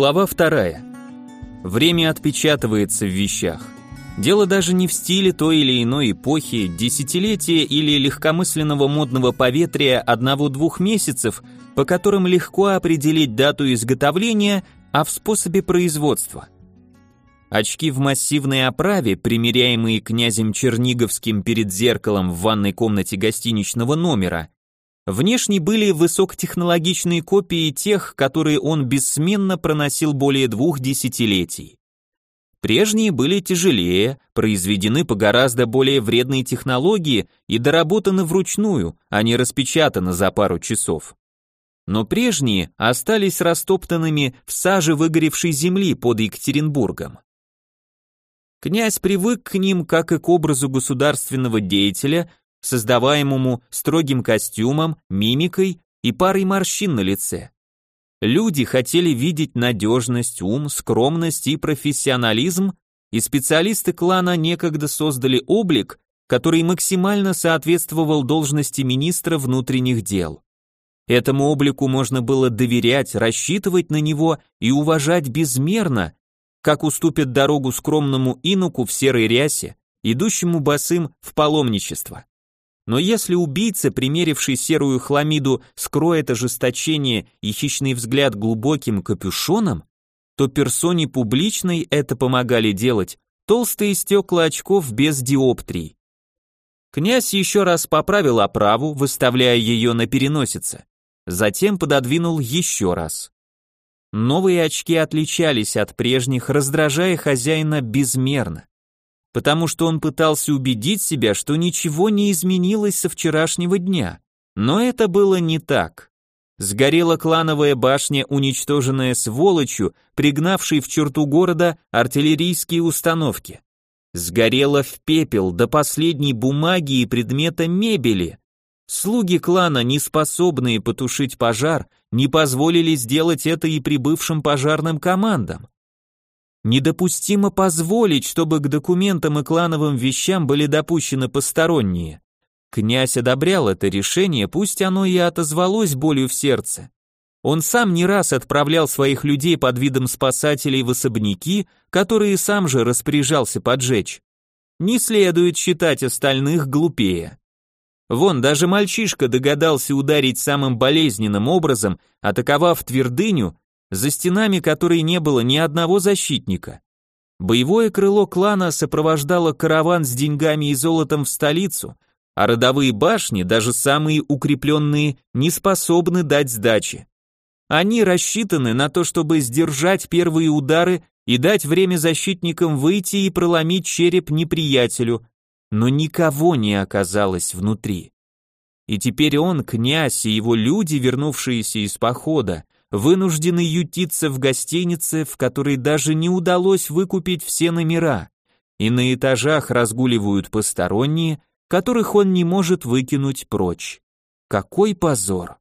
Глава вторая. Время отпечатывается в вещах. Дело даже не в стиле той или иной эпохи, десятилетия или легкомысленного модного поветрия одного-двух месяцев, по которым легко определить дату изготовления, а в способе производства. Очки в массивной оправе, примеряемые князем Черниговским перед зеркалом в ванной комнате гостиничного номера, внешне были высокотехнологичные копии тех, которые он бессменно проносил более двух десятилетий. Прежние были тяжелее, произведены по гораздо более вредной технологии и доработаны вручную, а не распечатаны за пару часов. Но прежние остались растоптанными в саже выгоревшей земли под Екатеринбургом. Князь привык к ним как и к образу государственного деятеля, создаваемому строгим костюмом, мимикой и парой морщин на лице. Люди хотели видеть надежность, ум, скромность и профессионализм, и специалисты клана некогда создали облик, который максимально соответствовал должности министра внутренних дел. Этому облику можно было доверять, рассчитывать на него и уважать безмерно, как уступят дорогу скромному инуку в серой рясе, идущему босым в паломничество. Но если убийца, примеривший серую хламиду, скроет ожесточение и хищный взгляд глубоким капюшоном, то персоне публичной это помогали делать толстые стекла очков без диоптрий. Князь еще раз поправил оправу, выставляя ее на переносице. Затем пододвинул еще раз. Новые очки отличались от прежних, раздражая хозяина безмерно потому что он пытался убедить себя, что ничего не изменилось со вчерашнего дня. Но это было не так. Сгорела клановая башня, уничтоженная сволочью, пригнавшей в черту города артиллерийские установки. Сгорела в пепел до последней бумаги и предмета мебели. Слуги клана, не способные потушить пожар, не позволили сделать это и прибывшим пожарным командам. Недопустимо позволить, чтобы к документам и клановым вещам были допущены посторонние. Князь одобрял это решение, пусть оно и отозвалось болью в сердце. Он сам не раз отправлял своих людей под видом спасателей в особняки, которые сам же распоряжался поджечь. Не следует считать остальных глупее. Вон, даже мальчишка догадался ударить самым болезненным образом, атаковав твердыню, за стенами которой не было ни одного защитника. Боевое крыло клана сопровождало караван с деньгами и золотом в столицу, а родовые башни, даже самые укрепленные, не способны дать сдачи. Они рассчитаны на то, чтобы сдержать первые удары и дать время защитникам выйти и проломить череп неприятелю, но никого не оказалось внутри. И теперь он, князь и его люди, вернувшиеся из похода, вынуждены ютиться в гостинице, в которой даже не удалось выкупить все номера, и на этажах разгуливают посторонние, которых он не может выкинуть прочь. Какой позор!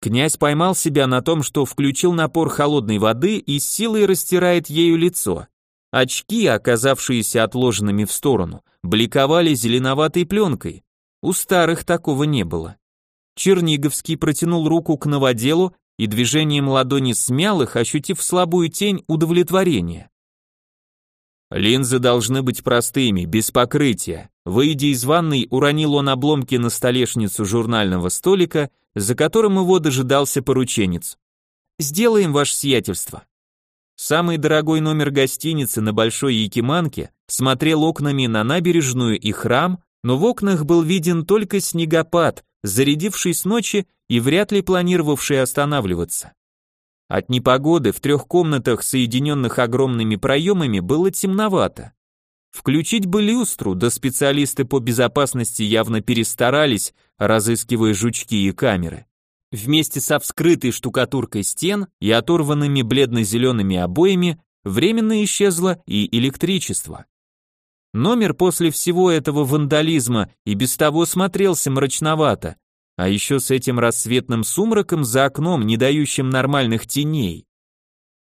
Князь поймал себя на том, что включил напор холодной воды и с силой растирает ею лицо. Очки, оказавшиеся отложенными в сторону, бликовали зеленоватой пленкой. У старых такого не было. Черниговский протянул руку к новоделу и движением ладони смял их, ощутив слабую тень удовлетворения. Линзы должны быть простыми, без покрытия. Выйдя из ванной, уронил он обломки на столешницу журнального столика, за которым его дожидался порученец. «Сделаем ваше сиятельство». Самый дорогой номер гостиницы на Большой Якиманке смотрел окнами на набережную и храм, но в окнах был виден только снегопад, зарядивший с ночи и вряд ли планировавший останавливаться. От непогоды в трех комнатах, соединенных огромными проемами, было темновато. Включить бы люстру, да специалисты по безопасности явно перестарались, разыскивая жучки и камеры. Вместе со вскрытой штукатуркой стен и оторванными бледно-зелеными обоями временно исчезло и электричество. Номер после всего этого вандализма и без того смотрелся мрачновато, а еще с этим рассветным сумраком за окном, не дающим нормальных теней.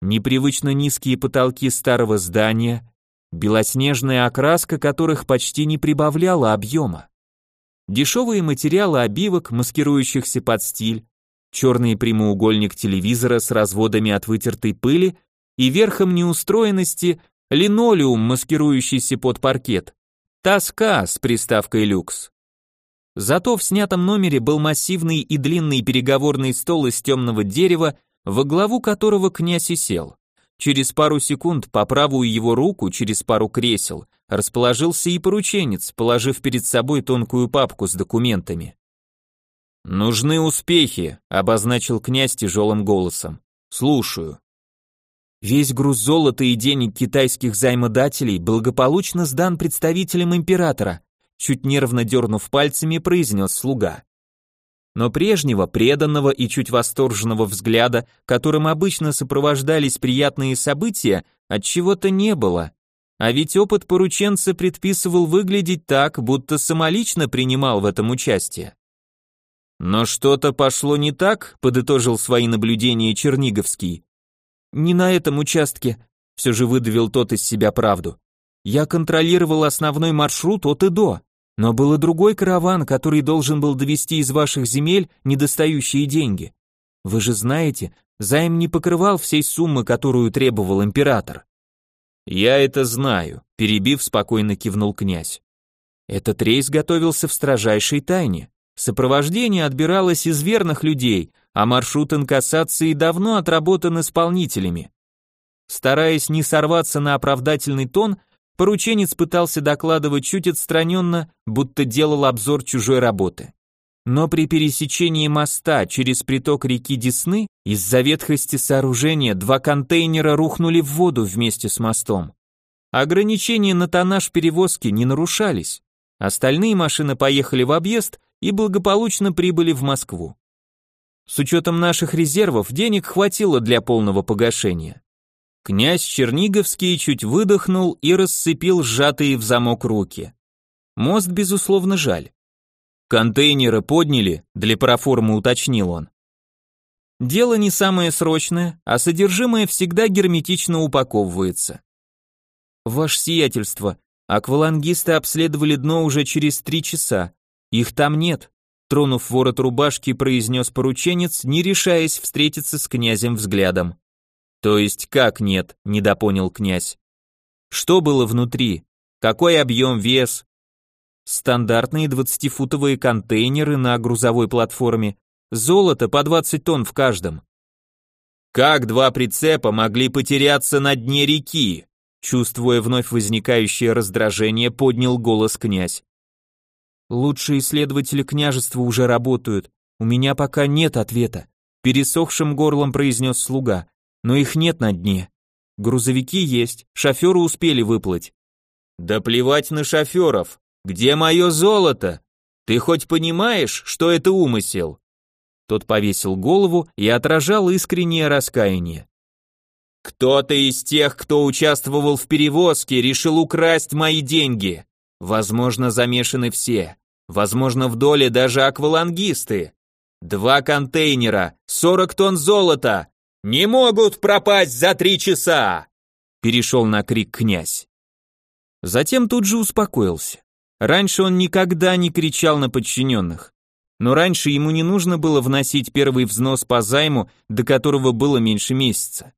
Непривычно низкие потолки старого здания, белоснежная окраска которых почти не прибавляла объема. Дешевые материалы обивок, маскирующихся под стиль, черный прямоугольник телевизора с разводами от вытертой пыли и верхом неустроенности линолеум, маскирующийся под паркет. Тоска с приставкой люкс. Зато в снятом номере был массивный и длинный переговорный стол из темного дерева, во главу которого князь и сел. Через пару секунд по правую его руку, через пару кресел, расположился и порученец, положив перед собой тонкую папку с документами. «Нужны успехи», — обозначил князь тяжелым голосом. «Слушаю». Весь груз золота и денег китайских займодателей благополучно сдан представителям императора, чуть нервно дернув пальцами, произнес слуга. Но прежнего, преданного и чуть восторженного взгляда, которым обычно сопровождались приятные события, от чего-то не было. А ведь опыт порученца предписывал выглядеть так, будто самолично принимал в этом участие. Но что-то пошло не так, подытожил свои наблюдения Черниговский. Не на этом участке, все же выдавил тот из себя правду. Я контролировал основной маршрут от и до. Но был и другой караван, который должен был довести из ваших земель недостающие деньги. Вы же знаете, займ не покрывал всей суммы, которую требовал император. Я это знаю, перебив, спокойно кивнул князь. Этот рейс готовился в строжайшей тайне. Сопровождение отбиралось из верных людей, а маршрут инкассации давно отработан исполнителями. Стараясь не сорваться на оправдательный тон, Порученец пытался докладывать чуть отстраненно, будто делал обзор чужой работы. Но при пересечении моста через приток реки Десны из-за ветхости сооружения два контейнера рухнули в воду вместе с мостом. Ограничения на тоннаж перевозки не нарушались. Остальные машины поехали в объезд и благополучно прибыли в Москву. С учетом наших резервов денег хватило для полного погашения. Князь Черниговский чуть выдохнул и расцепил сжатые в замок руки. Мост, безусловно, жаль. Контейнеры подняли, для проформы уточнил он. Дело не самое срочное, а содержимое всегда герметично упаковывается. Ваше сиятельство, аквалангисты обследовали дно уже через три часа. Их там нет. Тронув ворот рубашки, произнес порученец, не решаясь встретиться с князем взглядом. То есть как нет, недопонял князь. Что было внутри? Какой объем, вес? Стандартные 20-футовые контейнеры на грузовой платформе, золото по 20 тонн в каждом. Как два прицепа могли потеряться на дне реки? Чувствуя вновь возникающее раздражение, поднял голос князь. Лучшие исследователи княжества уже работают. У меня пока нет ответа, пересохшим горлом произнес слуга но их нет на дне. Грузовики есть, шоферы успели выплыть. Да плевать на шоферов. Где мое золото? Ты хоть понимаешь, что это умысел? Тот повесил голову и отражал искреннее раскаяние. Кто-то из тех, кто участвовал в перевозке, решил украсть мои деньги. Возможно, замешаны все. Возможно, в доле даже аквалангисты. Два контейнера, 40 тонн золота, «Не могут пропасть за три часа!» Перешел на крик князь. Затем тут же успокоился. Раньше он никогда не кричал на подчиненных. Но раньше ему не нужно было вносить первый взнос по займу, до которого было меньше месяца.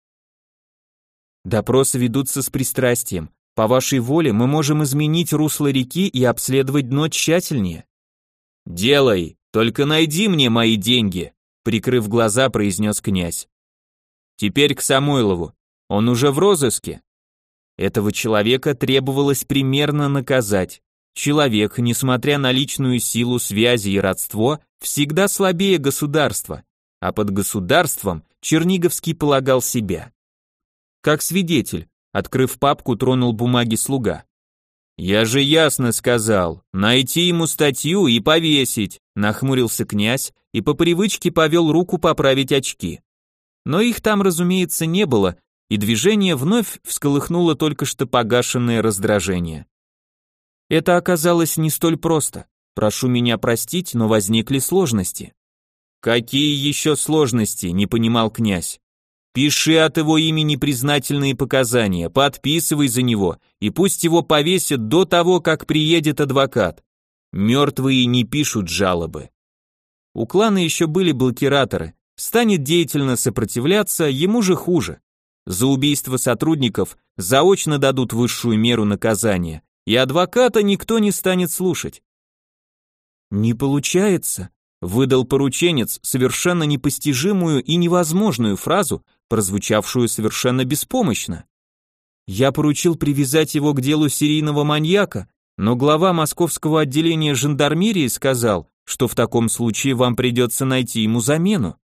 Допросы ведутся с пристрастием. По вашей воле мы можем изменить русло реки и обследовать дно тщательнее. Делай, только найди мне мои деньги, прикрыв глаза, произнес князь. Теперь к Самойлову. Он уже в розыске. Этого человека требовалось примерно наказать. Человек, несмотря на личную силу, связи и родство, всегда слабее государства, а под государством Черниговский полагал себя. Как свидетель, открыв папку, тронул бумаги слуга. «Я же ясно сказал, найти ему статью и повесить», нахмурился князь и по привычке повел руку поправить очки. Но их там, разумеется, не было, и движение вновь всколыхнуло только что погашенное раздражение. Это оказалось не столь просто. Прошу меня простить, но возникли сложности. Какие еще сложности, не понимал князь. Пиши от его имени признательные показания, подписывай за него, и пусть его повесят до того, как приедет адвокат. Мертвые не пишут жалобы. У клана еще были блокираторы, станет деятельно сопротивляться, ему же хуже. За убийство сотрудников заочно дадут высшую меру наказания, и адвоката никто не станет слушать. Не получается, выдал порученец совершенно непостижимую и невозможную фразу, прозвучавшую совершенно беспомощно. Я поручил привязать его к делу серийного маньяка, но глава московского отделения жандармерии сказал, что в таком случае вам придется найти ему замену.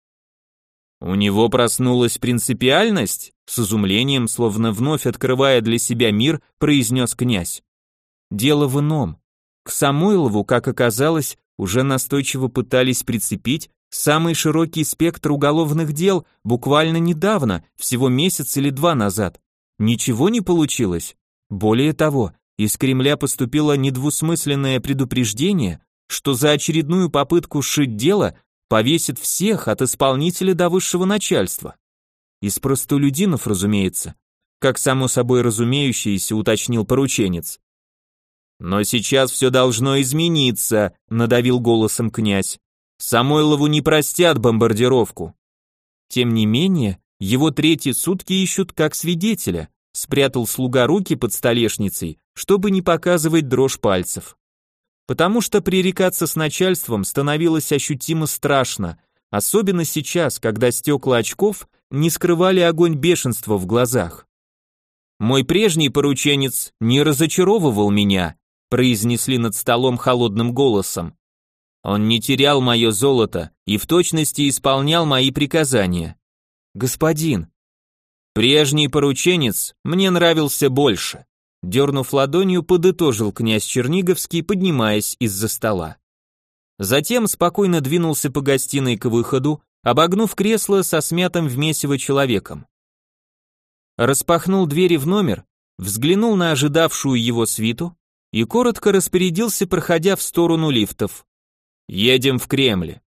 У него проснулась принципиальность, с изумлением, словно вновь открывая для себя мир, произнес князь. Дело в ином. К Самойлову, как оказалось, уже настойчиво пытались прицепить самый широкий спектр уголовных дел буквально недавно, всего месяц или два назад. Ничего не получилось. Более того, из Кремля поступило недвусмысленное предупреждение, что за очередную попытку сшить дело повесит всех от исполнителя до высшего начальства. Из простолюдинов, разумеется, как само собой разумеющееся уточнил порученец. Но сейчас все должно измениться, надавил голосом князь. Самойлову не простят бомбардировку. Тем не менее, его третьи сутки ищут как свидетеля. Спрятал слуга руки под столешницей, чтобы не показывать дрожь пальцев. Потому что пререкаться с начальством становилось ощутимо страшно, особенно сейчас, когда стекла очков не скрывали огонь бешенства в глазах. Мой прежний порученец не разочаровывал меня, произнесли над столом холодным голосом. Он не терял мое золото и в точности исполнял мои приказания. Господин, прежний порученец мне нравился больше. Дернув ладонью, подытожил князь Черниговский, поднимаясь из-за стола. Затем спокойно двинулся по гостиной к выходу, обогнув кресло со смятым в месиво человеком. Распахнул двери в номер, взглянул на ожидавшую его свиту, и коротко распорядился, проходя в сторону лифтов. «Едем в Кремль».